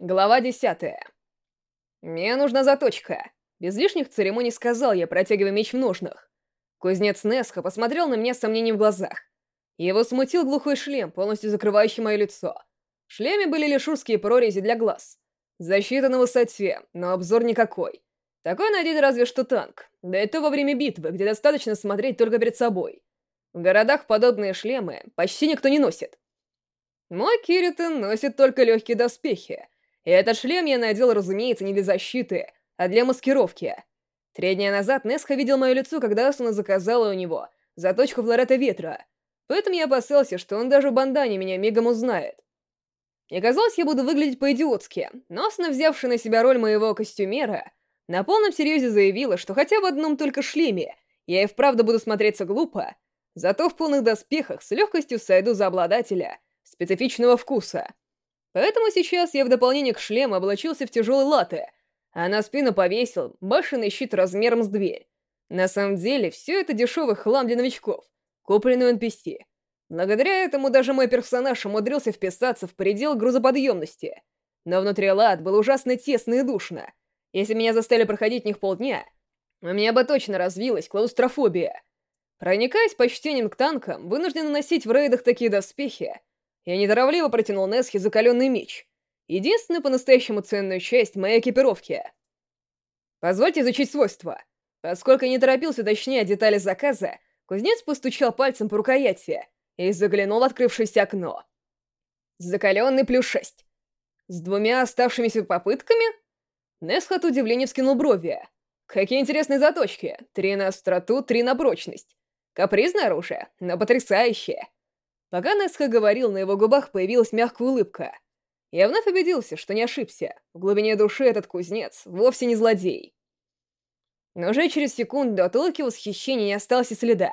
Глава десятая. «Мне нужна заточка». Без лишних церемоний сказал я, протягивая меч в ножнах. Кузнец Несха посмотрел на меня с сомнением в глазах. Его смутил глухой шлем, полностью закрывающий мое лицо. В шлеме были лишь узкие прорези для глаз. Защита на высоте, но обзор никакой. Такой надеть разве что танк, да и то во время битвы, где достаточно смотреть только перед собой. В городах подобные шлемы почти никто не носит. Мой Киритон носит только легкие доспехи, и этот шлем я надел, разумеется, не для защиты, а для маскировки. Три дня назад Несха видел мое лицо, когда Асуна заказала у него заточку Флорета Ветра, поэтому я опасался, что он даже в бандане меня мигом узнает. И казалось, я буду выглядеть по-идиотски, но Асуна, взявшая на себя роль моего костюмера, на полном серьезе заявила, что хотя в одном только шлеме я и вправду буду смотреться глупо, зато в полных доспехах с легкостью сойду за обладателя специфичного вкуса. Поэтому сейчас я в дополнение к шлему облачился в тяжелые латы, а на спину повесил башенный щит размером с дверь. На самом деле, все это дешевый хлам для новичков, купленный у NPC. Благодаря этому даже мой персонаж умудрился вписаться в предел грузоподъемности. Но внутри лад было ужасно тесно и душно. Если меня заставили проходить в них полдня, у меня бы точно развилась клаустрофобия. Проникаясь почтением к танкам, вынужден носить в рейдах такие доспехи, я неторопливо протянул Несхе закаленный меч. Единственную по-настоящему ценную часть моей экипировки. Позвольте изучить свойства. Поскольку я не торопился уточнять детали заказа, кузнец постучал пальцем по рукояти и заглянул в открывшееся окно. Закаленный плюс шесть. С двумя оставшимися попытками? Несх от удивления вскинул брови. Какие интересные заточки. Три на остроту, три на прочность. Капризное оружие, но потрясающее. Пока Несха говорил, на его губах появилась мягкая улыбка. Я вновь убедился, что не ошибся. В глубине души этот кузнец вовсе не злодей. Но уже через секунду от улыбки восхищения не осталось и следа.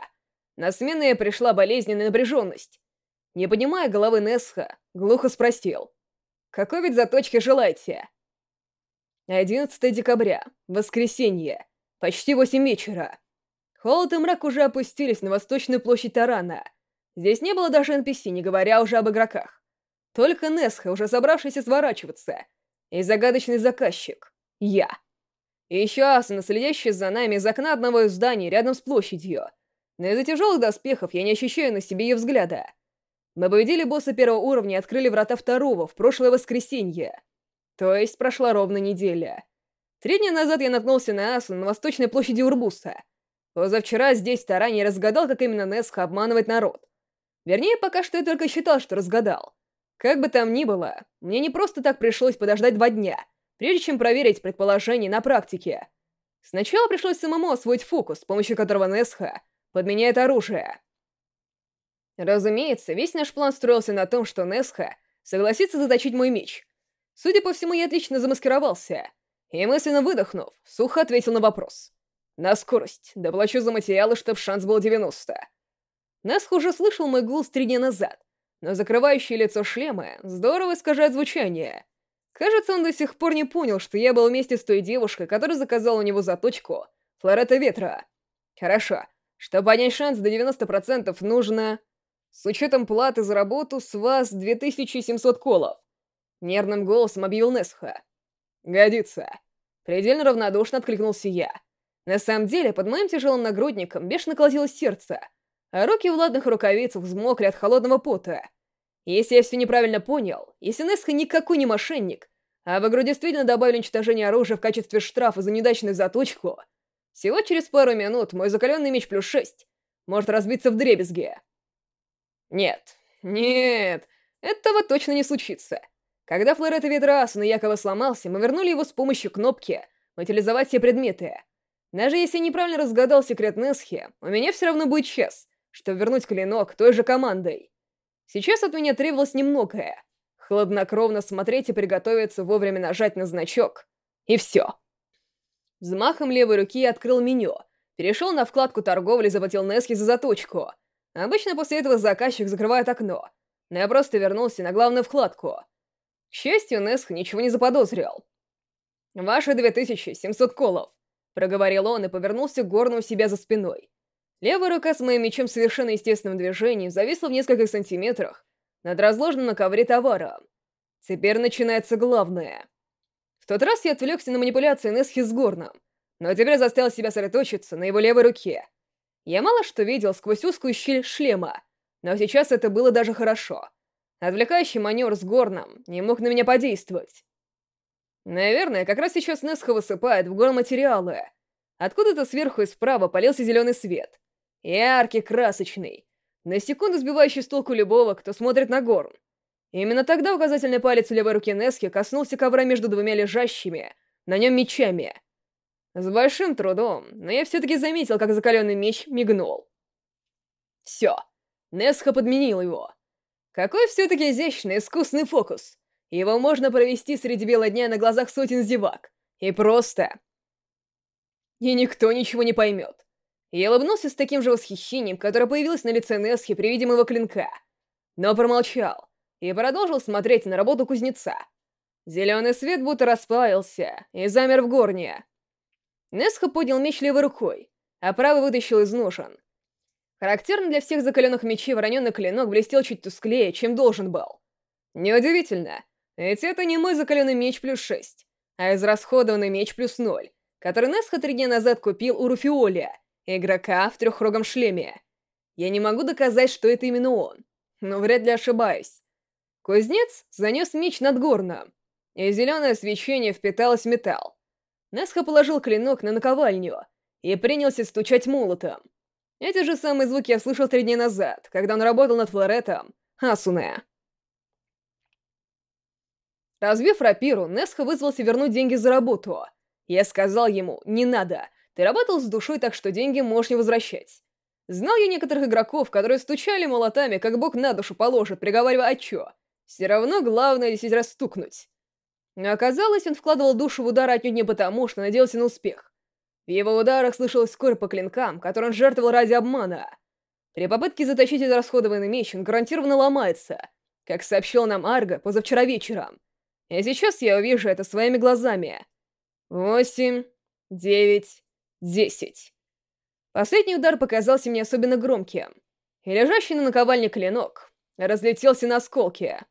На смену пришла болезненная напряженность. Не поднимая головы Несха, глухо спросил. «Какой вид заточки желаете?» 11 декабря, воскресенье, почти 8 вечера. Холод и мрак уже опустились на восточную площадь Тарана — Здесь не было даже NPC, не говоря уже об игроках. Только Несха, уже собравшийся сворачиваться. И загадочный заказчик. Я. И еще Асуна, следящая за нами из окна одного из зданий рядом с площадью. Но из-за тяжелых доспехов я не ощущаю на себе ее взгляда. Мы победили босса первого уровня и открыли врата второго в прошлое воскресенье. То есть прошла ровно неделя. Три дня назад я наткнулся на Асу на восточной площади Урбуса. Позавчера здесь в разгадал, как именно Несха обманывает народ. Вернее, пока что я только считал, что разгадал. Как бы там ни было, мне не просто так пришлось подождать два дня, прежде чем проверить предположение на практике. Сначала пришлось самому освоить фокус, с помощью которого Несха подменяет оружие. Разумеется, весь наш план строился на том, что Несха согласится заточить мой меч. Судя по всему, я отлично замаскировался. И мысленно выдохнув, сухо ответил на вопрос. На скорость. Доплачу за материалы, чтоб шанс был 90. Насх уже слышал мой голос три дня назад, но закрывающее лицо шлема здорово искажает звучание. Кажется, он до сих пор не понял, что я был вместе с той девушкой, которая заказала у него заточку Флорета Ветра. Хорошо. Чтобы поднять шанс до 90%, нужно... С учетом платы за работу с вас 2700 колов. Нервным голосом объявил Несха. Годится. Предельно равнодушно откликнулся я. На самом деле, под моим тяжелым нагрудником бешено колотилось сердце — а руки в ладных рукавицах взмокли от холодного пота. Если я все неправильно понял, если Несха никакой не мошенник, а в игру действительно добавили уничтожение оружия в качестве штрафа за неудачную заточку, всего через пару минут мой закаленный меч плюс шесть может разбиться в дребезге. Нет, нет, этого точно не случится. Когда флорет Ветрасуна якобы сломался, мы вернули его с помощью кнопки «Утилизовать все предметы». Даже если я неправильно разгадал секрет Несхи, у меня все равно будет час чтобы вернуть клинок той же командой. Сейчас от меня требовалось немногое. Хладнокровно смотреть и приготовиться вовремя нажать на значок. И все. Взмахом левой руки я открыл меню, перешел на вкладку торговли и заплатил Нески за заточку. Обычно после этого заказчик закрывает окно, но я просто вернулся на главную вкладку. К счастью, Несх ничего не заподозрил. «Ваши 2700 колов», — проговорил он и повернулся к горну у себя за спиной. Левая рука с моим мечом совершенно естественным движением зависла в нескольких сантиметрах над разложенным на ковре товаром. Теперь начинается главное. В тот раз я отвлекся на манипуляции Несхи с Горном, но теперь заставил себя сосредоточиться на его левой руке. Я мало что видел сквозь узкую щель шлема, но сейчас это было даже хорошо. Отвлекающий маневр с Горном не мог на меня подействовать. Наверное, как раз сейчас Несха высыпает в горн материалы. Откуда-то сверху и справа полился зеленый свет. Яркий, красочный. На секунду сбивающий с толку любого, кто смотрит на горн. Именно тогда указательный палец левой руки Нески коснулся ковра между двумя лежащими на нем мечами. С большим трудом, но я все-таки заметил, как закаленный меч мигнул. Все. Несха подменил его. Какой все-таки изящный, искусный фокус. Его можно провести среди бела дня на глазах сотен зевак. И просто... И никто ничего не поймет. Я улыбнулся с таким же восхищением, которое появилось на лице Несхи при виде моего клинка. Но промолчал и продолжил смотреть на работу кузнеца. Зеленый свет будто расплавился и замер в горне. Несха поднял меч левой рукой, а правый вытащил из ножен. Характерно для всех закаленных мечей вороненный клинок блестел чуть тусклее, чем должен был. Неудивительно, ведь это не мой закаленный меч плюс 6, а израсходованный меч плюс 0, который Несха три дня назад купил у Руфиоля, игрока в трехрогом шлеме. Я не могу доказать, что это именно он, но вряд ли ошибаюсь. Кузнец занес меч над горном, и зеленое свечение впиталось в металл. Несха положил клинок на наковальню и принялся стучать молотом. Эти же самые звуки я слышал три дня назад, когда он работал над флоретом Асуне. Разбив рапиру, Несха вызвался вернуть деньги за работу. Я сказал ему, не надо, ты работал с душой, так что деньги можешь не возвращать. Знал я некоторых игроков, которые стучали молотами, как бог на душу положит, приговаривая «А чё?». Все равно главное десять раз стукнуть. Но оказалось, он вкладывал душу в удар отнюдь не потому, что надеялся на успех. В его ударах слышалась скорость по клинкам, который он жертвовал ради обмана. При попытке затащить израсходованный меч он гарантированно ломается, как сообщил нам Арго позавчера вечером. И сейчас я увижу это своими глазами. Восемь, девять, десять. Последний удар показался мне особенно громким, и лежащий на наковальне клинок разлетелся на осколки.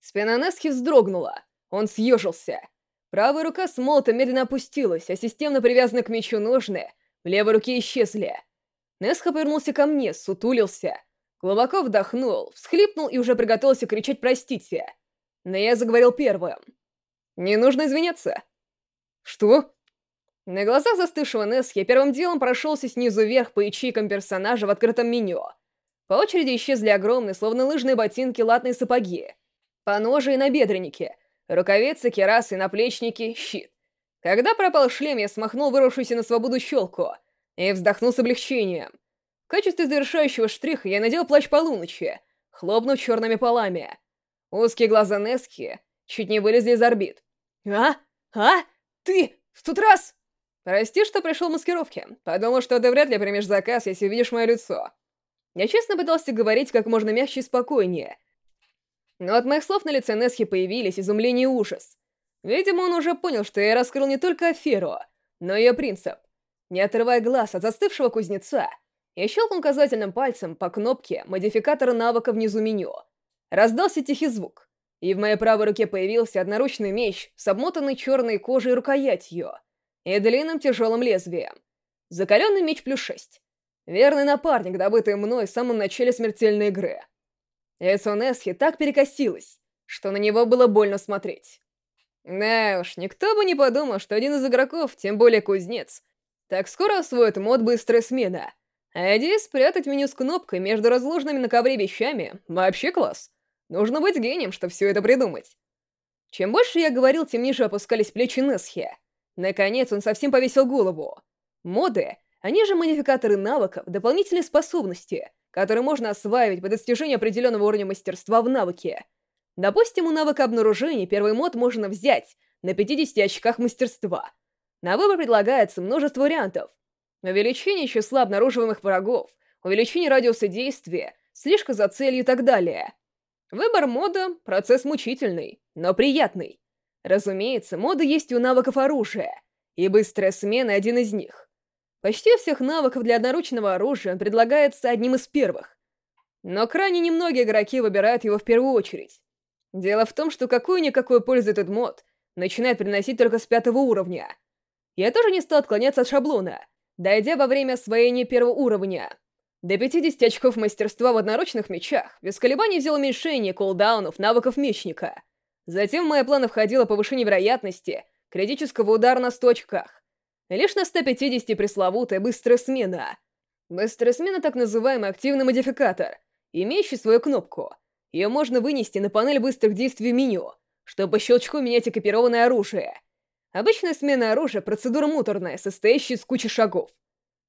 Спина Нески вздрогнула, он съежился. Правая рука с молотом медленно опустилась, а системно привязанные к мечу ножны в левой руке исчезли. Несха повернулся ко мне, сутулился, глубоко вдохнул, всхлипнул и уже приготовился кричать «Простите!» Но я заговорил первым. «Не нужно извиняться». «Что?» На глазах застывшего Несхи я первым делом прошелся снизу вверх по ячейкам персонажа в открытом меню. По очереди исчезли огромные, словно лыжные ботинки, латные сапоги. Поножи и набедренники, рукавицы, керасы, наплечники, щит. Когда пропал шлем, я смахнул вырвавшуюся на свободу щелку и вздохнул с облегчением. В качестве завершающего штриха я надел плащ полуночи, хлопнув черными полами. Узкие глаза Нески чуть не вылезли из орбит. «А? А? Ты? В тот раз?» «Прости, что пришел в маскировке. Подумал, что ты вряд ли примешь заказ, если увидишь мое лицо». Я честно пытался говорить как можно мягче и спокойнее. Но от моих слов на лице Несхи появились изумление и ужас. Видимо, он уже понял, что я раскрыл не только аферу, но и ее принцип. Не отрывая глаз от застывшего кузнеца, я щелкнул указательным пальцем по кнопке модификатора навыка внизу меню. Раздался тихий звук, и в моей правой руке появился одноручный меч с обмотанной черной кожей рукоятью и длинным тяжелым лезвием. Закаленный меч плюс шесть. Верный напарник, добытый мной в самом начале смертельной игры. Лицо Несхи так перекосилось, что на него было больно смотреть. Да уж, никто бы не подумал, что один из игроков, тем более кузнец, так скоро освоит мод «Быстрая смена», а идея спрятать меню с кнопкой между разложенными на ковре вещами — вообще класс. Нужно быть гением, чтобы все это придумать. Чем больше я говорил, тем ниже опускались плечи Несхи. Наконец он совсем повесил голову. Моды, они же модификаторы навыков, дополнительные способности, которые можно осваивать по достижению определенного уровня мастерства в навыке. Допустим, у навыка обнаружения первый мод можно взять на 50 очках мастерства. На выбор предлагается множество вариантов. Увеличение числа обнаруживаемых врагов, увеличение радиуса действия, слишком за целью и так далее. Выбор мода — процесс мучительный, но приятный. Разумеется, моды есть у навыков оружия, и быстрая смена — один из них. Почти всех навыков для одноручного оружия он предлагается одним из первых. Но крайне немногие игроки выбирают его в первую очередь. Дело в том, что какую-никакую пользу этот мод начинает приносить только с пятого уровня. Я тоже не стал отклоняться от шаблона, дойдя во время освоения первого уровня. До 50 очков мастерства в одноручных мечах без колебаний взял уменьшение кулдаунов навыков мечника. Затем в мои планы входило повышение вероятности критического удара на 100 очках. Лишь на 150 пресловутая быстрая смена. Быстрая смена — так называемый активный модификатор, имеющий свою кнопку. Ее можно вынести на панель быстрых действий меню, чтобы по щелчку менять экипированное оружие. Обычная смена оружия — процедура муторная, состоящая из кучи шагов.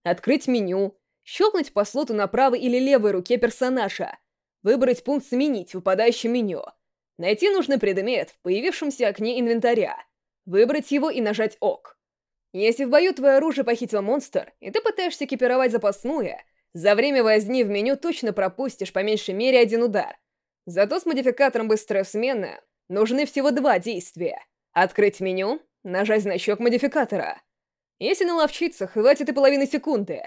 Открыть меню, щелкнуть по слоту на правой или левой руке персонажа, выбрать пункт «Сменить» в выпадающем меню, найти нужный предмет в появившемся окне инвентаря, выбрать его и нажать «Ок». Если в бою твое оружие похитил монстр, и ты пытаешься экипировать запасное, за время возни в меню точно пропустишь по меньшей мере один удар. Зато с модификатором «Быстрая смена» нужны всего два действия. Открыть меню, нажать значок модификатора. Если наловчиться, хватит и половины секунды.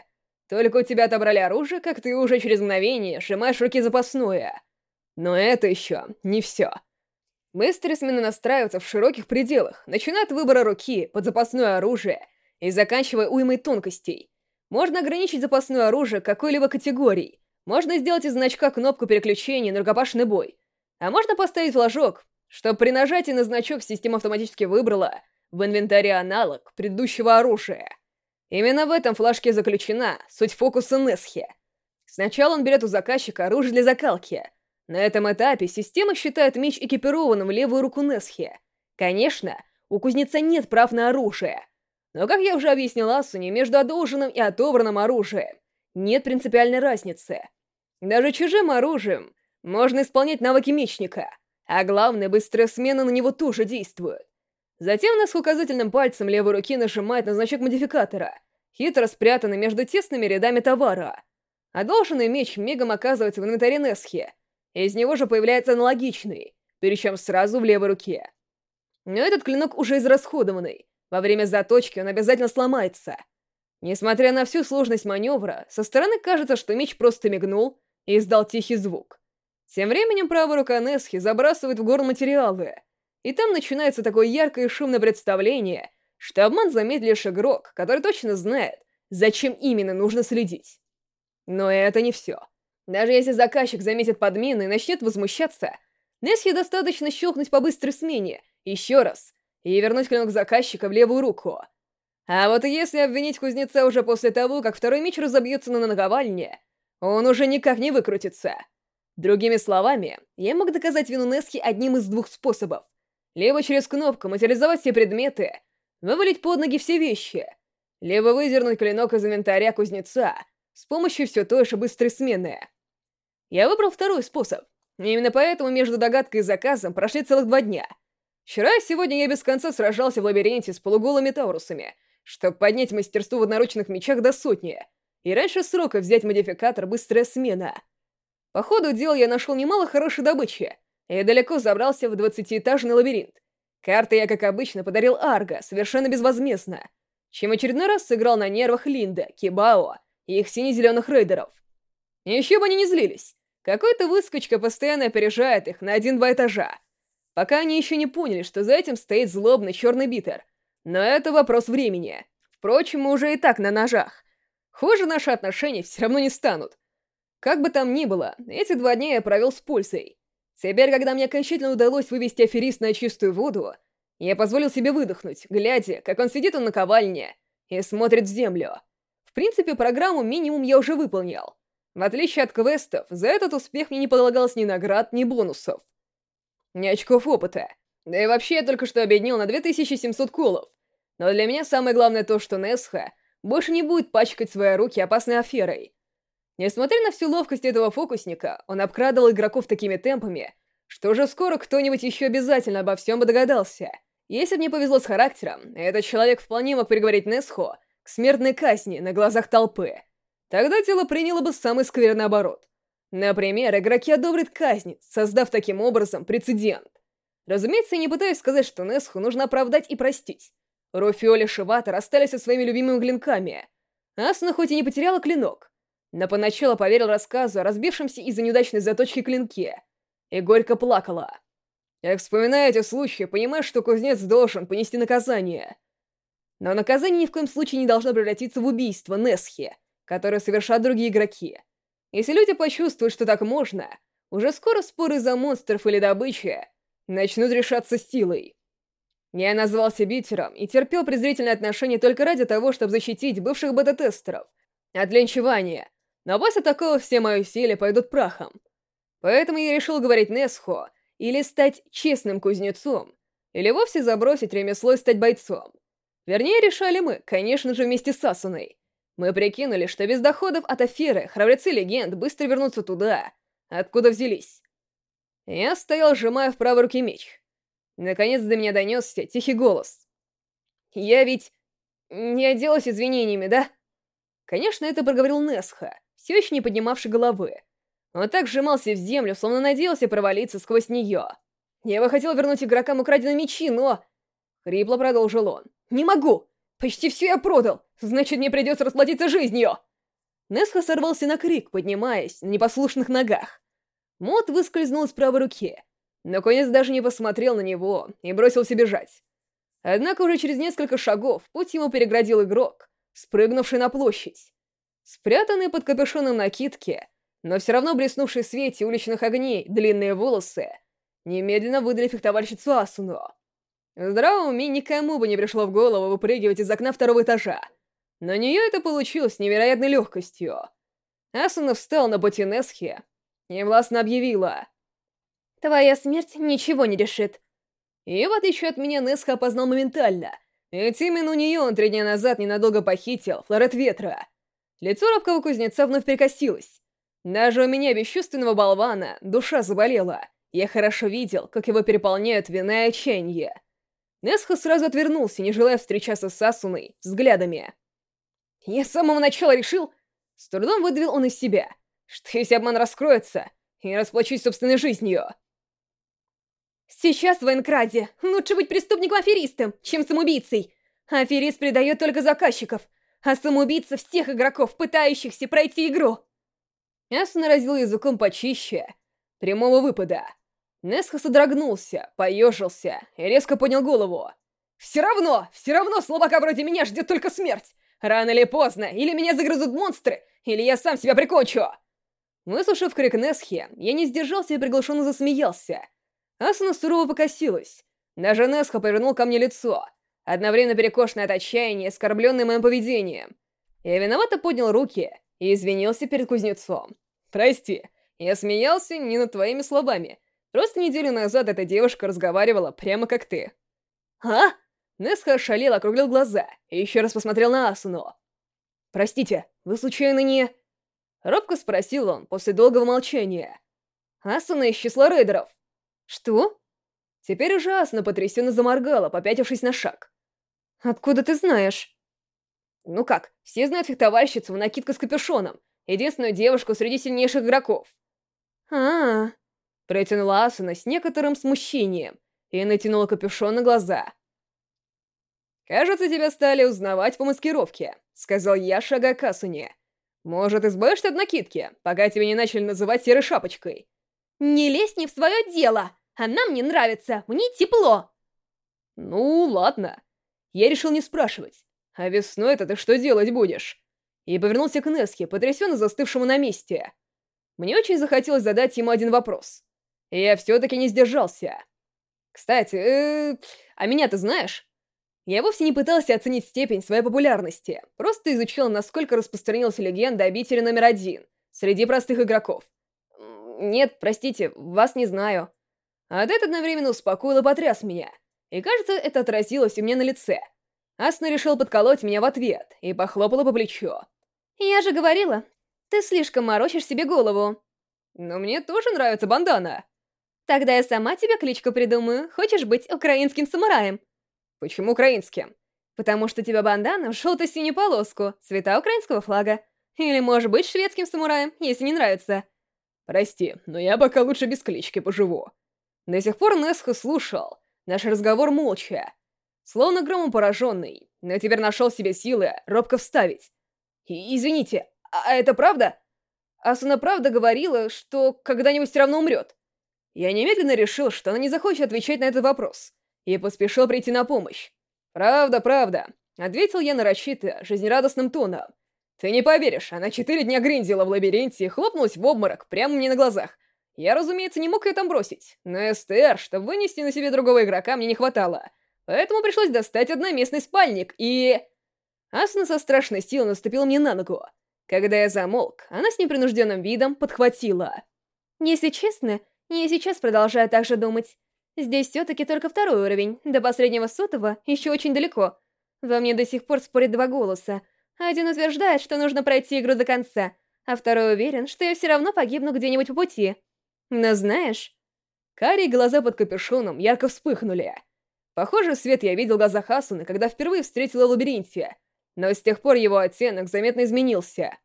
Только у тебя отобрали оружие, как ты уже через мгновение сжимаешь руки запасное. Но это еще не все. Быстрые смены настраиваются в широких пределах, начиная от выбора руки под запасное оружие и заканчивая уймой тонкостей. Можно ограничить запасное оружие какой-либо категории, можно сделать из значка кнопку переключения на рукопашный бой, а можно поставить флажок, чтобы при нажатии на значок система автоматически выбрала в инвентаре аналог предыдущего оружия. Именно в этом флажке заключена суть фокуса Несхи. Сначала он берет у заказчика оружие для закалки — на этом этапе система считает меч экипированным в левую руку Несхи. Конечно, у кузнеца нет прав на оружие. Но, как я уже объяснил Асуне, между одолженным и отобранным оружием нет принципиальной разницы. Даже чужим оружием можно исполнять навыки мечника, а главное, быстрая смена на него тоже действует. Затем нас указательным пальцем левой руки нажимает на значок модификатора, хитро спрятанный между тесными рядами товара. Одолженный меч мигом оказывается в инвентаре Несхи, из него же появляется аналогичный, причем сразу в левой руке. Но этот клинок уже израсходованный. Во время заточки он обязательно сломается. Несмотря на всю сложность маневра, со стороны кажется, что меч просто мигнул и издал тихий звук. Тем временем правая рука Несхи забрасывает в горн материалы, и там начинается такое яркое и шумное представление, что обман заметит игрок, который точно знает, зачем именно нужно следить. Но это не все. Даже если заказчик заметит подмену и начнет возмущаться, Несхи достаточно щелкнуть по быстрой смене, еще раз, и вернуть клинок заказчика в левую руку. А вот если обвинить кузнеца уже после того, как второй меч разобьется на наковальне, он уже никак не выкрутится. Другими словами, я мог доказать вину Несхи одним из двух способов. Либо через кнопку материализовать все предметы, вывалить под ноги все вещи, либо выдернуть клинок из инвентаря кузнеца с помощью все той же быстрой смены. Я выбрал второй способ. именно поэтому между догадкой и заказом прошли целых два дня. Вчера и сегодня я без конца сражался в лабиринте с полуголыми таурусами, чтобы поднять мастерство в одноручных мечах до сотни, и раньше срока взять модификатор «Быстрая смена». По ходу дела я нашел немало хорошей добычи, и далеко забрался в двадцатиэтажный лабиринт. Карты я, как обычно, подарил Арго, совершенно безвозмездно, чем очередной раз сыграл на нервах Линда, Кибао и их сине-зеленых рейдеров. Еще бы они не злились. Какой-то выскочка постоянно опережает их на один-два этажа. Пока они еще не поняли, что за этим стоит злобный черный битер. Но это вопрос времени. Впрочем, мы уже и так на ножах. Хуже наши отношения все равно не станут. Как бы там ни было, эти два дня я провел с пульсой. Теперь, когда мне окончательно удалось вывести аферист на чистую воду, я позволил себе выдохнуть, глядя, как он сидит у наковальне и смотрит в землю. В принципе, программу минимум я уже выполнил. В отличие от квестов, за этот успех мне не полагалось ни наград, ни бонусов. Ни очков опыта. Да и вообще я только что обеднил на 2700 колов. Но для меня самое главное то, что Несха больше не будет пачкать свои руки опасной аферой. Несмотря на всю ловкость этого фокусника, он обкрадывал игроков такими темпами, что уже скоро кто-нибудь еще обязательно обо всем бы догадался. Если бы мне повезло с характером, этот человек вполне мог приговорить Несхо к смертной казни на глазах толпы. Тогда тело приняло бы самый скверный оборот. Например, игроки одобрят казнь, создав таким образом прецедент. Разумеется, я не пытаюсь сказать, что Несху нужно оправдать и простить. Руфиоли и Шивата расстались со своими любимыми клинками. Асуна хоть и не потеряла клинок, но поначалу поверил рассказу о разбившемся из-за неудачной заточки клинке и горько плакала. Я вспоминаю эти случаи, понимаю, что кузнец должен понести наказание. Но наказание ни в коем случае не должно превратиться в убийство Несхи, которое совершат другие игроки. Если люди почувствуют, что так можно, уже скоро споры за монстров или добычи начнут решаться силой. Я назвался битером и терпел презрительное отношение только ради того, чтобы защитить бывших бета-тестеров от линчевания, но после такого все мои усилия пойдут прахом. Поэтому я решил говорить Несхо или стать честным кузнецом, или вовсе забросить ремесло и стать бойцом. Вернее, решали мы, конечно же, вместе с Асуной. Мы прикинули, что без доходов от аферы храбрецы легенд быстро вернутся туда, откуда взялись. Я стоял, сжимая в правой руке меч. Наконец до меня донесся тихий голос. «Я ведь не оделась извинениями, да?» Конечно, это проговорил Несха, все еще не поднимавший головы. Он так сжимался в землю, словно надеялся провалиться сквозь нее. Я бы хотел вернуть игрокам украденные мечи, но... Хрипло продолжил он. «Не могу! Почти все я продал! Значит, мне придется расплатиться жизнью!» Несха сорвался на крик, поднимаясь на непослушных ногах. Мод выскользнул из правой руки, но конец даже не посмотрел на него и бросился бежать. Однако уже через несколько шагов путь ему переградил игрок, спрыгнувший на площадь. Спрятанный под капюшоном накидки, но все равно блеснувший в свете уличных огней длинные волосы, немедленно выдали фехтовальщицу Асуну. В здравом уме никому бы не пришло в голову выпрыгивать из окна второго этажа. На нее это получилось невероятной легкостью. Асуна встал на пути Несхи и властно объявила. «Твоя смерть ничего не решит». И в отличие от меня Несха опознал моментально, ведь именно у нее он три дня назад ненадолго похитил Флорет Ветра. Лицо робкого кузнеца вновь перекосилось. Даже у меня, бесчувственного болвана, душа заболела. Я хорошо видел, как его переполняют вина и отчаяние. Несха сразу отвернулся, не желая встречаться с Асуной взглядами. Я с самого начала решил... С трудом выдавил он из себя, что если обман раскроется, я расплачусь собственной жизнью. Сейчас в Энкраде лучше быть преступником-аферистом, чем самоубийцей. Аферист предает только заказчиков, а самоубийца всех игроков, пытающихся пройти игру. Асуна разил языком почище прямого выпада. Несха содрогнулся, поежился и резко поднял голову. «Все равно, все равно слабака вроде меня ждет только смерть! Рано или поздно, или меня загрызут монстры, или я сам себя прикончу!» Выслушав крик Несхи, я не сдержался и приглушенно засмеялся. Асуна сурово покосилась. Даже Несха повернул ко мне лицо, одновременно перекошенное от отчаяния и оскорбленное моим поведением. Я виновато поднял руки и извинился перед кузнецом. «Прости, я смеялся не над твоими словами. Просто неделю назад эта девушка разговаривала прямо как ты». «А?» Несха ошалел, округлил глаза и еще раз посмотрел на Асуну. «Простите, вы случайно не...» Робко спросил он после долгого молчания. «Асуна из числа рейдеров». «Что?» Теперь уже Асуна потрясенно заморгала, попятившись на шаг. «Откуда ты знаешь?» «Ну как, все знают фехтовальщицу в накидка с капюшоном, единственную девушку среди сильнейших игроков». «А-а-а», протянула Асуна с некоторым смущением и натянула капюшон на глаза. «Кажется, тебя стали узнавать по маскировке», — сказал я, шагая к Асуне. «Может, избавишься от накидки, пока тебя не начали называть серой шапочкой?» «Не лезь не в свое дело! Она мне нравится, мне тепло!» «Ну, ладно». Я решил не спрашивать. «А весной-то ты что делать будешь?» И повернулся к Неске, потрясенно застывшему на месте. Мне очень захотелось задать ему один вопрос. Я все-таки не сдержался. «Кстати, э, а меня ты знаешь?» Я вовсе не пытался оценить степень своей популярности, просто изучил, насколько распространилась легенда обители номер один среди простых игроков. Нет, простите, вас не знаю. А этот одновременно успокоил и потряс меня. И кажется, это отразилось у меня на лице. Асна решил подколоть меня в ответ и похлопала по плечу. «Я же говорила, ты слишком морочишь себе голову». «Но мне тоже нравится бандана». «Тогда я сама тебе кличку придумаю. Хочешь быть украинским самураем?» Почему украинским? Потому что тебя бандана в желто-синюю полоску, цвета украинского флага. Или, может быть, шведским самураем, если не нравится. Прости, но я пока лучше без клички поживу. До сих пор Несха слушал наш разговор молча, словно громом пораженный, но теперь нашел себе силы робко вставить. И, извините, а это правда? Асуна правда говорила, что когда-нибудь все равно умрет. Я немедленно решил, что она не захочет отвечать на этот вопрос, и поспешил прийти на помощь. «Правда, правда», — ответил я нарочито, жизнерадостным тоном. «Ты не поверишь, она четыре дня гриндила в лабиринте и хлопнулась в обморок прямо мне на глазах. Я, разумеется, не мог ее там бросить, но СТР, чтобы вынести на себе другого игрока, мне не хватало. Поэтому пришлось достать одноместный спальник и...» Асуна со страшной силой наступила мне на ногу. Когда я замолк, она с непринужденным видом подхватила. «Если честно, я сейчас продолжаю так же думать. Здесь все-таки только второй уровень, до последнего сотого еще очень далеко. Во мне до сих пор спорят два голоса — один утверждает, что нужно пройти игру до конца, а второй уверен, что я все равно погибну где-нибудь по пути. Но знаешь... Карие глаза под капюшоном ярко вспыхнули. Похоже, свет я видел в глазах Асуны, когда впервые встретила в лабиринте, но с тех пор его оттенок заметно изменился.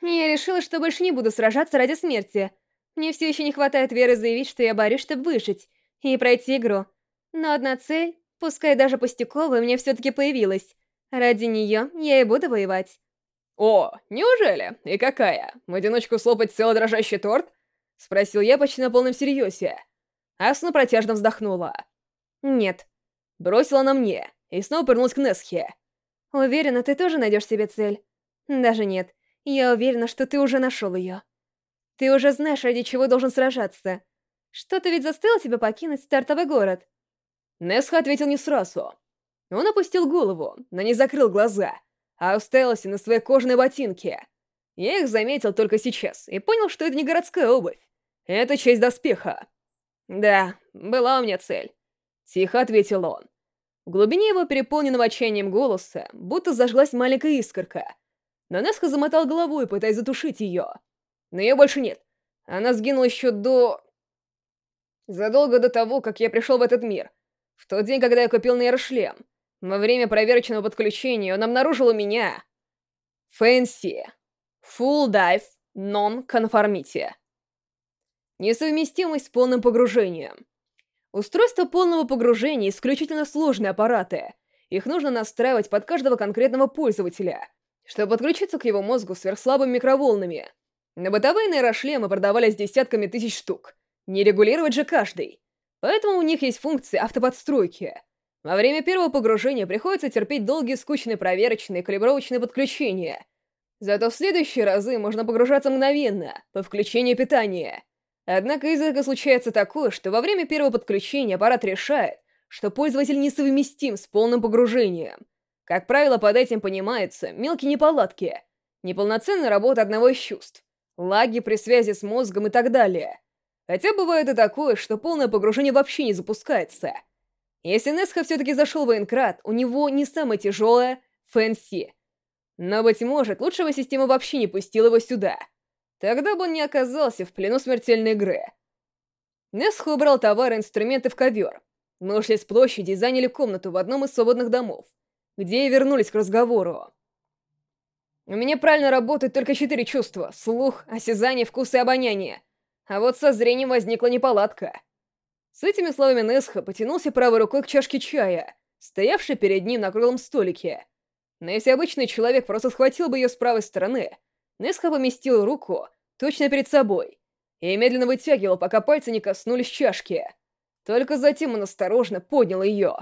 Я решила, что больше не буду сражаться ради смерти. Мне все еще не хватает веры заявить, что я борюсь, чтобы выжить и пройти игру. Но одна цель, пускай даже пустяковая, у меня все-таки появилась. Ради нее я и буду воевать. «О, неужели? И какая? В одиночку слопать целый дрожащий торт?» — спросил я почти на полном серьезе. Асуна протяжно вздохнула. «Нет». Бросила на мне и снова повернулась к Несхе. «Уверена, ты тоже найдешь себе цель?» «Даже нет. Я уверена, что ты уже нашел ее. Ты уже знаешь, ради чего должен сражаться. Что-то ведь заставило тебя покинуть стартовый город?» Несха ответил не сразу. Он опустил голову, но не закрыл глаза, а уставился на свои кожаные ботинки. Я их заметил только сейчас и понял, что это не городская обувь. Это часть доспеха. «Да, была у меня цель», — тихо ответил он. В глубине его переполненного отчаянием голоса будто зажглась маленькая искорка. Но Неска замотал головой, пытаясь затушить ее. Но ее больше нет. Она сгинула еще до... Задолго до того, как я пришел в этот мир. В тот день, когда я купил нейрошлем. Во время проверочного подключения он обнаружил у меня... Фэнси. Full Dive Non-Conformity. Несовместимость с полным погружением. Устройство полного погружения — исключительно сложные аппараты. Их нужно настраивать под каждого конкретного пользователя, чтобы подключиться к его мозгу сверхслабыми микроволнами. На бытовые нейрошлемы продавались десятками тысяч штук. Не регулировать же каждый. Поэтому у них есть функция автоподстройки — во время первого погружения приходится терпеть долгие скучные проверочные и калибровочные подключения. Зато в следующие разы можно погружаться мгновенно, по включению питания. Однако изредка случается такое, что во время первого подключения аппарат решает, что пользователь несовместим с полным погружением. Как правило, под этим понимаются мелкие неполадки, неполноценная работа одного из чувств, лаги при связи с мозгом и так далее. Хотя бывает и такое, что полное погружение вообще не запускается — если Несха все-таки зашел в Военкрат, у него не самое тяжелое Фэнси. Но, быть может, лучшего система вообще не пустила его сюда. Тогда бы он не оказался в плену смертельной игры. Несха убрал товары и инструменты в ковер. Мы ушли с площади и заняли комнату в одном из свободных домов, где и вернулись к разговору. У меня правильно работают только четыре чувства — слух, осязание, вкус и обоняние. А вот со зрением возникла неполадка — с этими словами Несха потянулся правой рукой к чашке чая, стоявшей перед ним на круглом столике. Но если обычный человек просто схватил бы ее с правой стороны, Несха поместил руку точно перед собой и медленно вытягивал, пока пальцы не коснулись чашки. Только затем он осторожно поднял ее.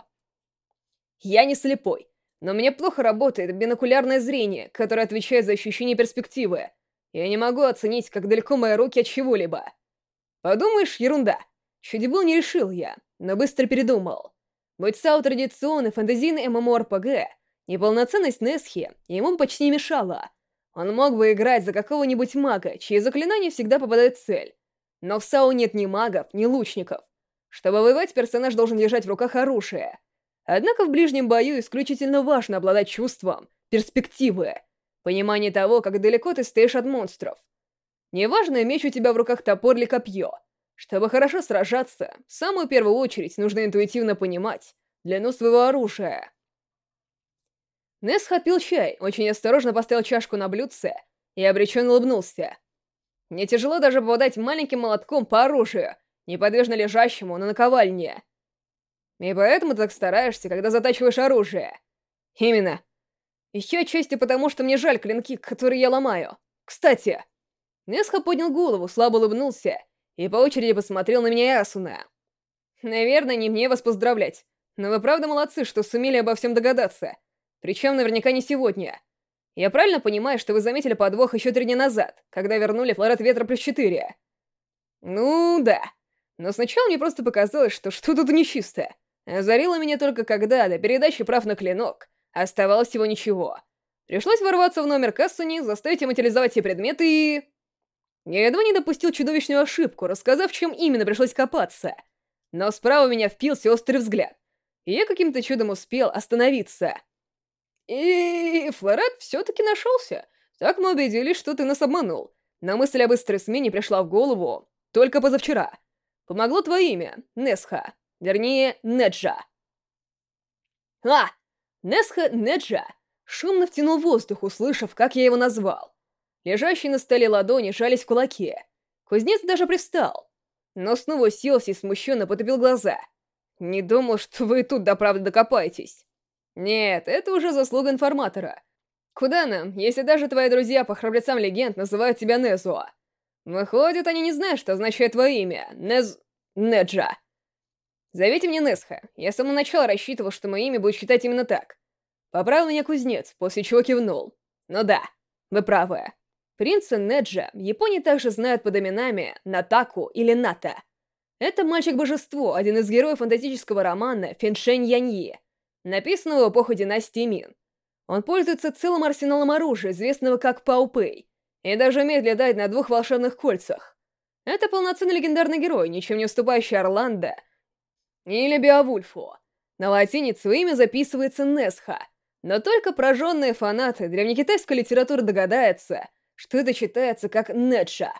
Я не слепой, но мне плохо работает бинокулярное зрение, которое отвечает за ощущение перспективы. Я не могу оценить, как далеко мои руки от чего-либо. Подумаешь, ерунда. Чуть был не решил я, но быстро передумал. Будь САУ традиционный фэнтезийный ММО-РПГ, неполноценность Несхи ему почти не мешала. Он мог бы играть за какого-нибудь мага, чьи заклинания всегда попадают в цель. Но в САУ нет ни магов, ни лучников. Чтобы воевать, персонаж должен держать в руках оружие. Однако в ближнем бою исключительно важно обладать чувством, перспективы, понимание того, как далеко ты стоишь от монстров. Неважно, меч у тебя в руках топор или копье — чтобы хорошо сражаться, в самую первую очередь нужно интуитивно понимать длину своего оружия. Несс отпил чай, очень осторожно поставил чашку на блюдце и обреченно улыбнулся. Мне тяжело даже попадать маленьким молотком по оружию, неподвижно лежащему на наковальне. И поэтому ты так стараешься, когда затачиваешь оружие. Именно. Еще отчасти потому, что мне жаль клинки, которые я ломаю. Кстати, Несха поднял голову, слабо улыбнулся и по очереди посмотрел на меня и Асуна. Наверное, не мне вас поздравлять, но вы правда молодцы, что сумели обо всем догадаться. Причем наверняка не сегодня. Я правильно понимаю, что вы заметили подвох еще три дня назад, когда вернули флорет ветра плюс четыре? Ну, да. Но сначала мне просто показалось, что что-то тут нечисто. Озарило меня только когда, до передачи прав на клинок, оставалось всего ничего. Пришлось ворваться в номер Кассуни, заставить материализовать все предметы и... Я едва не допустил чудовищную ошибку, рассказав, чем именно пришлось копаться. Но справа меня впился острый взгляд. И я каким-то чудом успел остановиться. И Флорет все-таки нашелся. Так мы убедились, что ты нас обманул. Но мысль о быстрой смене пришла в голову только позавчера. Помогло твое имя, Несха. Вернее, Неджа. А! Несха Неджа. Шумно втянул воздух, услышав, как я его назвал. Лежащие на столе ладони жались в кулаки. Кузнец даже пристал. Но снова уселся и смущенно потупил глаза. Не думал, что вы тут до правды докопаетесь. Нет, это уже заслуга информатора. Куда нам, если даже твои друзья по храбрецам легенд называют тебя Незуа? Выходит, они не знают, что означает твое имя. Нез... Неджа. Зовите мне Несха. Я с самого начала рассчитывал, что мое имя будет считать именно так. Поправил меня кузнец, после чего кивнул. Ну да, вы правы. Принца Неджа в Японии также знают под именами Натаку или Ната. Это мальчик-божество, один из героев фантастического романа Феншень Яньи, написанного в эпоху династии Мин. Он пользуется целым арсеналом оружия, известного как Пау Пэй, и даже умеет летать на двух волшебных кольцах. Это полноценный легендарный герой, ничем не уступающий Орландо или Беовульфу. На латиницу имя записывается Несха, но только прожженные фанаты древнекитайской литературы догадаются, что это читается как Нетша.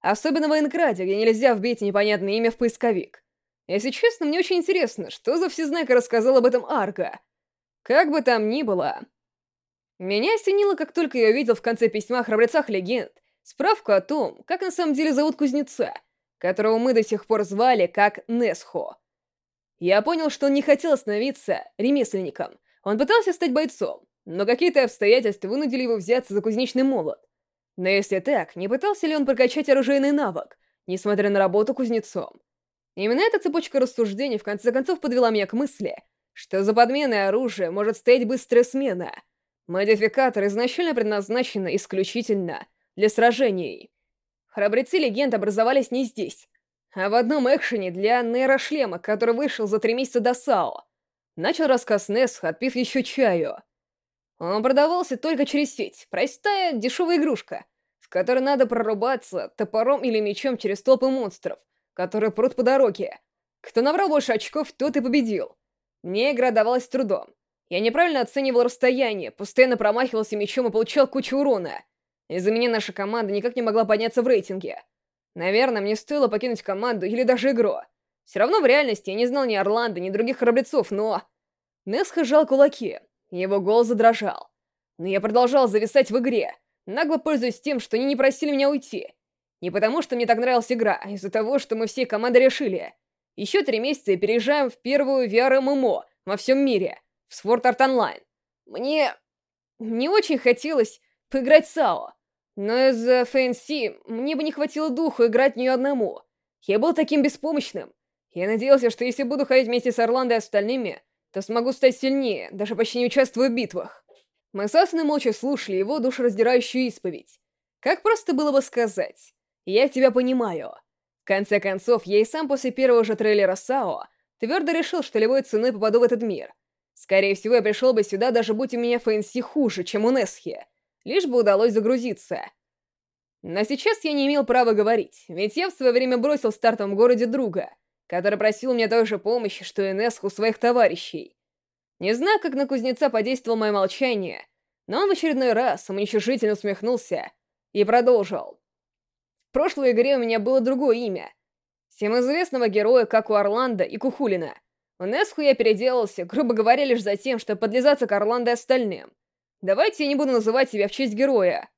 Особенно в Инкраде, где нельзя вбить непонятное имя в поисковик. Если честно, мне очень интересно, что за всезнайка рассказал об этом Арка. Как бы там ни было... Меня осенило, как только я увидел в конце письма храбрецах легенд справку о том, как на самом деле зовут кузнеца, которого мы до сих пор звали как Несхо. Я понял, что он не хотел становиться ремесленником. Он пытался стать бойцом, но какие-то обстоятельства вынудили его взяться за кузнечный молот. Но если так, не пытался ли он прокачать оружейный навык, несмотря на работу кузнецом? Именно эта цепочка рассуждений в конце концов подвела меня к мысли, что за подменой оружия может стоять быстрая смена. Модификатор изначально предназначен исключительно для сражений. Храбрецы легенд образовались не здесь, а в одном экшене для нейрошлема, который вышел за три месяца до САО. Начал рассказ Несх, отпив еще чаю. Он продавался только через сеть, простая дешевая игрушка, в которой надо прорубаться топором или мечом через толпы монстров, которые прут по дороге. Кто набрал больше очков, тот и победил. Мне игра давалась трудом. Я неправильно оценивал расстояние, постоянно промахивался мечом и получал кучу урона. Из-за меня наша команда никак не могла подняться в рейтинге. Наверное, мне стоило покинуть команду или даже игру. Все равно в реальности я не знал ни Орландо, ни других храбрецов, но... Несха сжал кулаки, его голос задрожал. Но я продолжал зависать в игре, нагло пользуясь тем, что они не просили меня уйти. Не потому, что мне так нравилась игра, а из-за того, что мы всей командой решили. Еще три месяца и переезжаем в первую VR-MMO во всем мире, в Sword Art Online. Мне... не очень хотелось поиграть в САО. Но из-за ФНС мне бы не хватило духу играть в нее одному. Я был таким беспомощным. Я надеялся, что если буду ходить вместе с Орландо и остальными, то смогу стать сильнее, даже почти не участвуя в битвах. Мы с Асаной молча слушали его душераздирающую исповедь. Как просто было бы сказать «Я тебя понимаю». В конце концов, я и сам после первого же трейлера САО твердо решил, что любой ценой попаду в этот мир. Скорее всего, я пришел бы сюда, даже будь у меня ФНС хуже, чем у Несхи, лишь бы удалось загрузиться. Но сейчас я не имел права говорить, ведь я в свое время бросил в стартовом городе друга, который просил мне той же помощи, что и Несху своих товарищей. Не знаю, как на кузнеца подействовало мое молчание, но он в очередной раз уничижительно усмехнулся и продолжил. В прошлой игре у меня было другое имя. Всем известного героя, как у Орландо и Кухулина. В Несху я переделался, грубо говоря, лишь за тем, чтобы подлизаться к Орландо и остальным. Давайте я не буду называть себя в честь героя.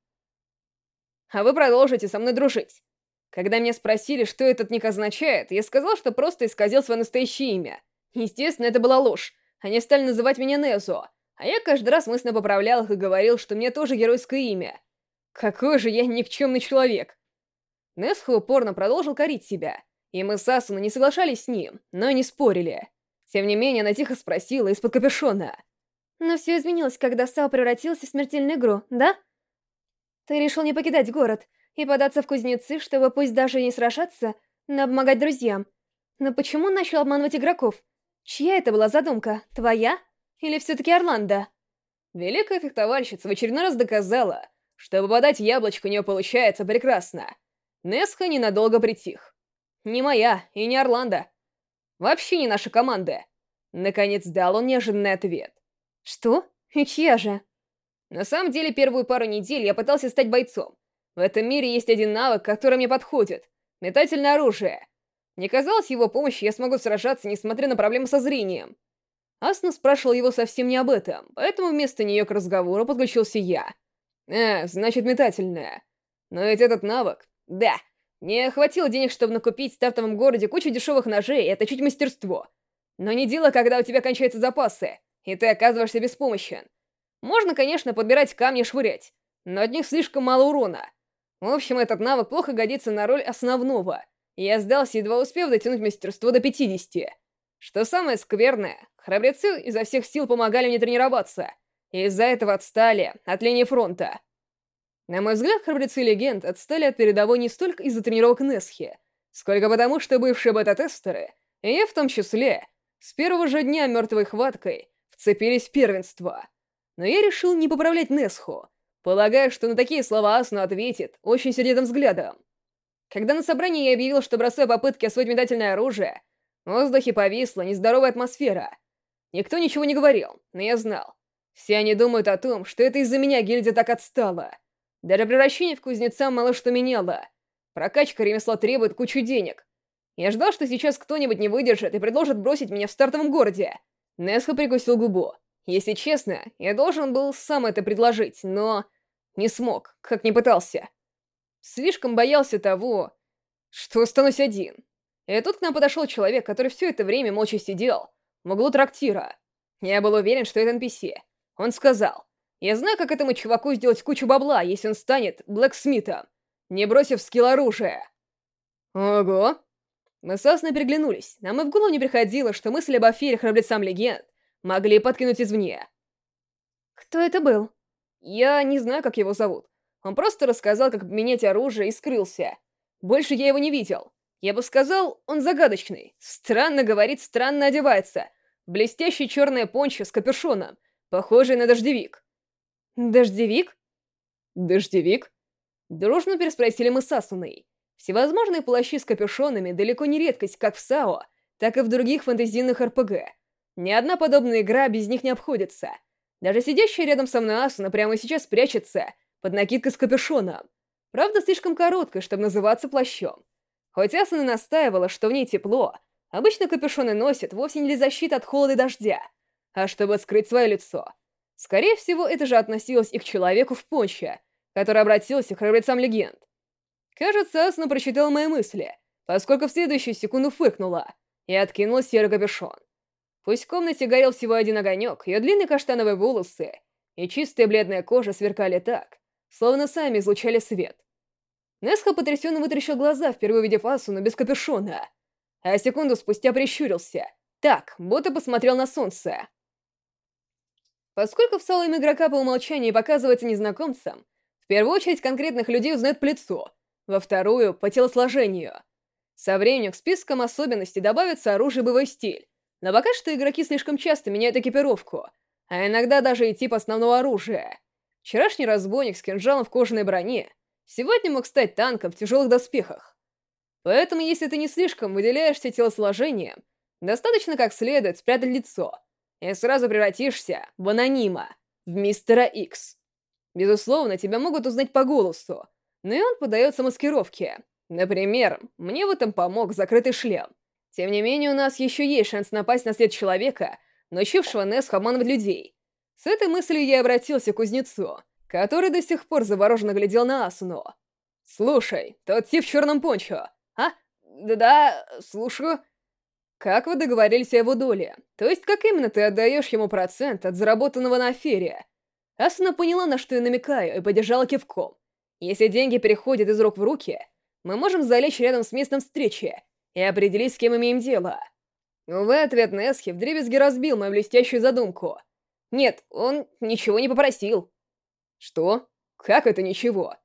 А вы продолжите со мной дружить. Когда меня спросили, что этот ник означает, я сказал, что просто исказил свое настоящее имя. Естественно, это была ложь. Они стали называть меня Незо, а я каждый раз мысленно поправлял их и говорил, что мне тоже геройское имя. Какой же я никчемный человек. Несхо упорно продолжил корить себя, и мы с Асуной не соглашались с ним, но и не спорили. Тем не менее, она тихо спросила из-под капюшона. «Но все изменилось, когда Сао превратился в смертельную игру, да? Ты решил не покидать город и податься в кузнецы, чтобы пусть даже и не сражаться, но помогать друзьям. Но почему начал обманывать игроков? Чья это была задумка? Твоя? Или все-таки Орландо?» Великая фехтовальщица в очередной раз доказала, что попадать яблочко у нее получается прекрасно. Несха ненадолго притих. Не моя и не Орландо. Вообще не наша команда. Наконец дал он неожиданный ответ. Что? И чья же? На самом деле, первую пару недель я пытался стать бойцом. В этом мире есть один навык, который мне подходит. Метательное оружие. Мне казалось, его помощью я смогу сражаться, несмотря на проблемы со зрением. Асна спрашивал его совсем не об этом, поэтому вместо нее к разговору подключился я. «Э, значит, метательная. Но ведь этот навык да, мне хватило денег, чтобы накупить в стартовом городе кучу дешевых ножей и отточить мастерство. Но не дело, когда у тебя кончаются запасы, и ты оказываешься беспомощен. Можно, конечно, подбирать камни швырять, но от них слишком мало урона. В общем, этот навык плохо годится на роль основного, я сдался, едва успев дотянуть мастерство до 50. Что самое скверное, храбрецы изо всех сил помогали мне тренироваться, и из-за этого отстали от линии фронта. На мой взгляд, храбрецы легенд отстали от передовой не столько из-за тренировок Несхи, сколько потому, что бывшие бета-тестеры, и я в том числе, с первого же дня мертвой хваткой вцепились в первенство. Но я решил не поправлять Несху, полагая, что на такие слова Асну ответит очень серьезным взглядом. Когда на собрании я объявил, что бросаю попытки освоить метательное оружие, в воздухе повисла нездоровая атмосфера. Никто ничего не говорил, но я знал. Все они думают о том, что это из-за меня гильдия так отстала. Даже превращение в кузнеца мало что меняло. Прокачка ремесла требует кучу денег. Я ждал, что сейчас кто-нибудь не выдержит и предложит бросить меня в стартовом городе. Несха прикусил губу. Если честно, я должен был сам это предложить, но... Не смог, как не пытался. Слишком боялся того, что останусь один. И тут к нам подошел человек, который все это время молча сидел в углу трактира. Я был уверен, что это NPC. Он сказал, я знаю, как этому чуваку сделать кучу бабла, если он станет Блэксмитом, не бросив скилл оружия. Ого. Мы с Асной переглянулись. Нам и в голову не приходило, что мысли об афере храбрецам легенд могли подкинуть извне. Кто это был? Я не знаю, как его зовут. Он просто рассказал, как поменять оружие и скрылся. Больше я его не видел. Я бы сказал, он загадочный. Странно говорит, странно одевается. Блестящий черное пончо с капюшоном, похожий на дождевик. «Дождевик?» «Дождевик?» Дружно переспросили мы с Асуной. Всевозможные плащи с капюшонами далеко не редкость как в САО, так и в других фэнтезийных РПГ. Ни одна подобная игра без них не обходится. Даже сидящая рядом со мной Асуна прямо сейчас прячется под накидкой с капюшоном. Правда, слишком короткой, чтобы называться плащом. Хоть Асуна настаивала, что в ней тепло, обычно капюшоны носят вовсе не для защиты от холода и дождя, а чтобы скрыть свое лицо. Скорее всего, это же относилось и к человеку в понче, который обратился к храбрецам легенд. Кажется, Асна прочитала мои мысли, поскольку в следующую секунду фыркнула и откинула серый капюшон. Пусть в комнате горел всего один огонек, ее длинные каштановые волосы и чистая бледная кожа сверкали так, словно сами излучали свет. Несха потрясенно вытрящил глаза, впервые увидев Асуну без капюшона, а секунду спустя прищурился, так, будто посмотрел на солнце. Поскольку в салоне игрока по умолчанию показывается незнакомцем, в первую очередь конкретных людей узнают по лицу, во вторую — по телосложению. Со временем к спискам особенностей добавится оружие боевой стиль, но пока что игроки слишком часто меняют экипировку, а иногда даже и тип основного оружия. Вчерашний разбойник с кинжалом в кожаной броне сегодня мог стать танком в тяжелых доспехах. Поэтому, если ты не слишком выделяешься телосложением, достаточно как следует спрятать лицо — и сразу превратишься в анонима, в мистера Икс. Безусловно, тебя могут узнать по голосу, но и он подается маскировке. Например, мне в этом помог закрытый шлем. Тем не менее, у нас еще есть шанс напасть на след человека, научившего Несху обманывать людей. С этой мыслью я обратился к кузнецу, который до сих пор завороженно глядел на Асуну. «Слушай, тот тип в черном пончо, а? Да-да, слушаю». Как вы договорились о его доле? То есть, как именно ты отдаешь ему процент от заработанного на афере? Асуна поняла, на что я намекаю, и поддержала кивком. Если деньги переходят из рук в руки, мы можем залечь рядом с местом встречи и определить, с кем имеем дело. Увы, ответ Несхи вдребезги разбил мою блестящую задумку. Нет, он ничего не попросил. Что? Как это ничего?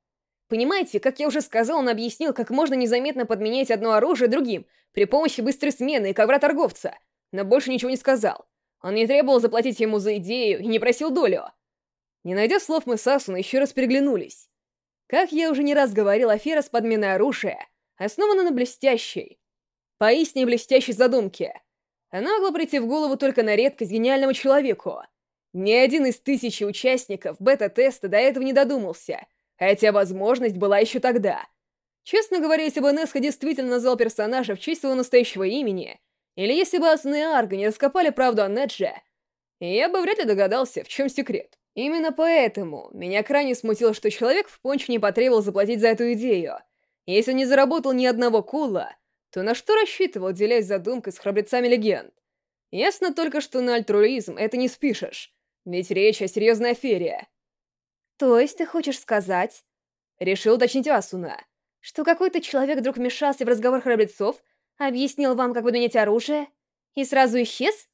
Понимаете, как я уже сказал, он объяснил, как можно незаметно подменять одно оружие другим при помощи быстрой смены и ковра торговца, но больше ничего не сказал. Он не требовал заплатить ему за идею и не просил долю. Не найдя слов, мы с Асуна еще раз переглянулись. Как я уже не раз говорил, афера с подменой оружия основана на блестящей, поистине блестящей задумке. Она могла прийти в голову только на редкость гениальному человеку. Ни один из тысячи участников бета-теста до этого не додумался, хотя возможность была еще тогда. Честно говоря, если бы Несха действительно назвал персонажа в честь своего настоящего имени, или если бы Асуна и Арга не раскопали правду о Недже, я бы вряд ли догадался, в чем секрет. Именно поэтому меня крайне смутило, что человек в понче не потребовал заплатить за эту идею. Если не заработал ни одного кула, то на что рассчитывал, делясь задумкой с храбрецами легенд? Ясно только, что на альтруизм это не спишешь, ведь речь о серьезной афере. То есть ты хочешь сказать? Решил уточнить Асуна, что какой-то человек вдруг вмешался в разговор храбрецов, объяснил вам, как подменять оружие, и сразу исчез?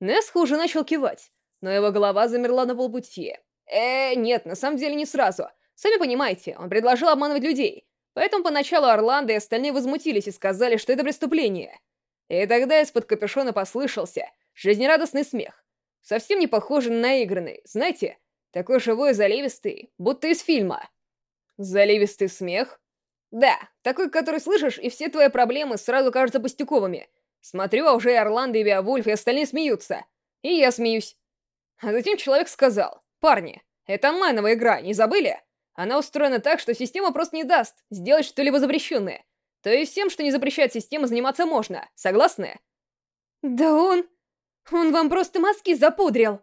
Несха уже начал кивать, но его голова замерла на полпути. Э, нет, на самом деле не сразу. Сами понимаете, он предложил обманывать людей. Поэтому поначалу Орландо и остальные возмутились и сказали, что это преступление. И тогда из-под капюшона послышался жизнерадостный смех. Совсем не похожий на наигранный, знаете, такой живой и заливистый, будто из фильма. Заливистый смех? Да, такой, который слышишь, и все твои проблемы сразу кажутся пустяковыми. Смотрю, а уже и Орландо, и Виавульф, и остальные смеются. И я смеюсь. А затем человек сказал, «Парни, это онлайновая игра, не забыли? Она устроена так, что система просто не даст сделать что-либо запрещенное. То есть всем, что не запрещает система, заниматься можно. Согласны?» «Да он... он вам просто мозги запудрил!»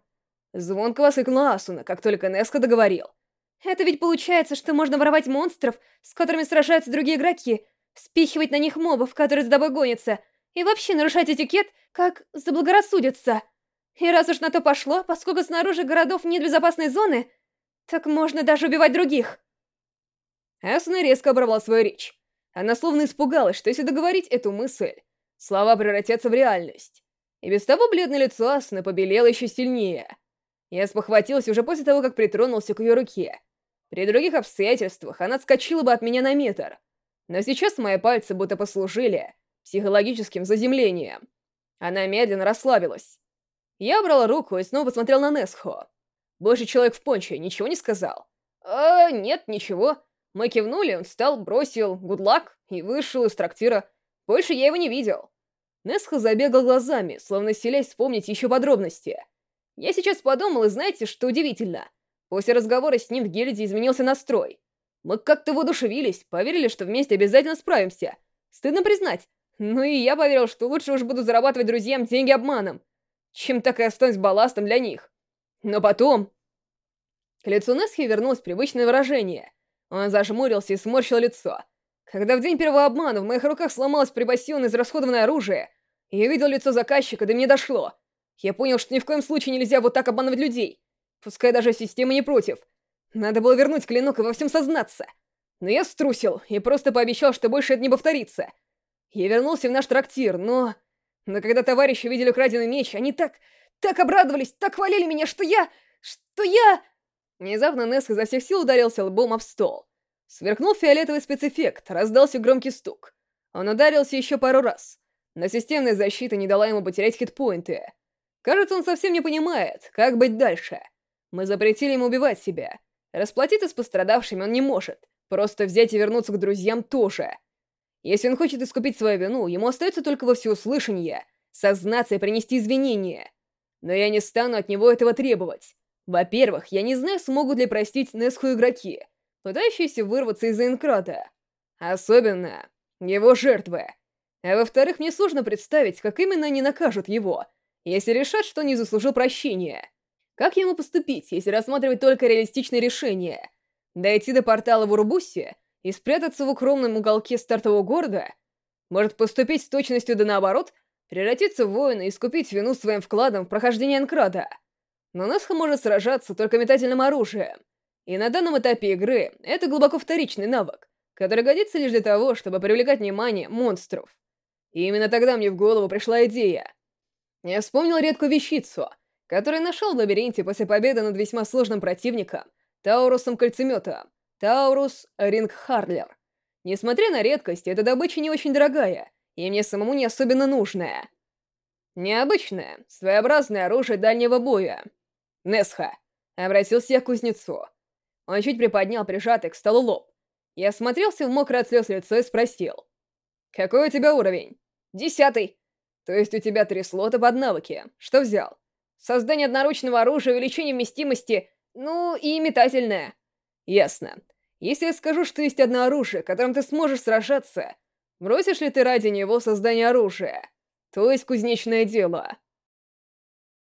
Звонко воскликнула Асуна, как только Неска договорил. «Это ведь получается, что можно воровать монстров, с которыми сражаются другие игроки, спихивать на них мобов, которые с тобой гонятся, и вообще нарушать этикет, как заблагорассудится. И раз уж на то пошло, поскольку снаружи городов нет безопасной зоны, так можно даже убивать других. Асуна резко оборвала свою речь. Она словно испугалась, что если договорить эту мысль, слова превратятся в реальность. И без того бледное лицо Асуны побелело еще сильнее. Я спохватился уже после того, как притронулся к ее руке. При других обстоятельствах она отскочила бы от меня на метр. Но сейчас мои пальцы будто послужили психологическим заземлением. Она медленно расслабилась. Я брал руку и снова посмотрел на Несхо. Больше человек в понче ничего не сказал. «А, нет, ничего». Мы кивнули, он встал, бросил «гудлак» и вышел из трактира. Больше я его не видел. Несхо забегал глазами, словно селясь вспомнить еще подробности. Я сейчас подумал, и знаете, что удивительно? После разговора с ним в гильдии изменился настрой. Мы как-то воодушевились, поверили, что вместе обязательно справимся. Стыдно признать, ну и я поверил, что лучше уж буду зарабатывать друзьям деньги обманом, чем так и останусь балластом для них. Но потом... К лицу Несхи вернулось привычное выражение. Он зажмурился и сморщил лицо. Когда в день первого обмана в моих руках сломалось припасенное израсходованное оружие, я видел лицо заказчика, до меня дошло. Я понял, что ни в коем случае нельзя вот так обманывать людей. Пускай даже система не против. Надо было вернуть клинок и во всем сознаться. Но я струсил и просто пообещал, что больше это не повторится. Я вернулся в наш трактир, но... Но когда товарищи увидели украденный меч, они так... так обрадовались, так хвалили меня, что я... что я... Внезапно Несс изо всех сил ударился лбом об стол. Сверкнул фиолетовый спецэффект, раздался громкий стук. Он ударился еще пару раз, но системная защита не дала ему потерять хитпоинты. Кажется, он совсем не понимает, как быть дальше. Мы запретили ему убивать себя. Расплатиться с пострадавшими он не может. Просто взять и вернуться к друзьям тоже. Если он хочет искупить свою вину, ему остается только во всеуслышание, сознаться и принести извинения. Но я не стану от него этого требовать. Во-первых, я не знаю, смогут ли простить Несху игроки, пытающиеся вырваться из-за Инкрата. Особенно его жертвы. А во-вторых, мне сложно представить, как именно они накажут его, если решат, что не заслужил прощения. Как ему поступить, если рассматривать только реалистичные решения? Дойти до портала в Урбусе и спрятаться в укромном уголке стартового города, может поступить с точностью да наоборот, превратиться в воина и искупить вину своим вкладом в прохождение Анкрада. Но Насха может сражаться только метательным оружием, и на данном этапе игры это глубоко вторичный навык, который годится лишь для того, чтобы привлекать внимание монстров. И именно тогда мне в голову пришла идея. Я вспомнил редкую вещицу, которую нашел в лабиринте после победы над весьма сложным противником, Таурусом Кольцеметом, Таурус Ринг Харлер. Несмотря на редкость, эта добыча не очень дорогая, и мне самому не особенно нужная. Необычное, своеобразное оружие дальнего боя. Несха. Обратился я к кузнецу. Он чуть приподнял прижатый к столу лоб. Я осмотрелся в мокрое от слез лицо и спросил. «Какой у тебя уровень?» «Десятый». «То есть у тебя три слота под навыки. Что взял?» «Создание одноручного оружия, увеличение вместимости, ну и метательное». «Ясно. Если я скажу, что есть одно оружие, которым ты сможешь сражаться, бросишь ли ты ради него создание оружия? То есть кузнечное дело?»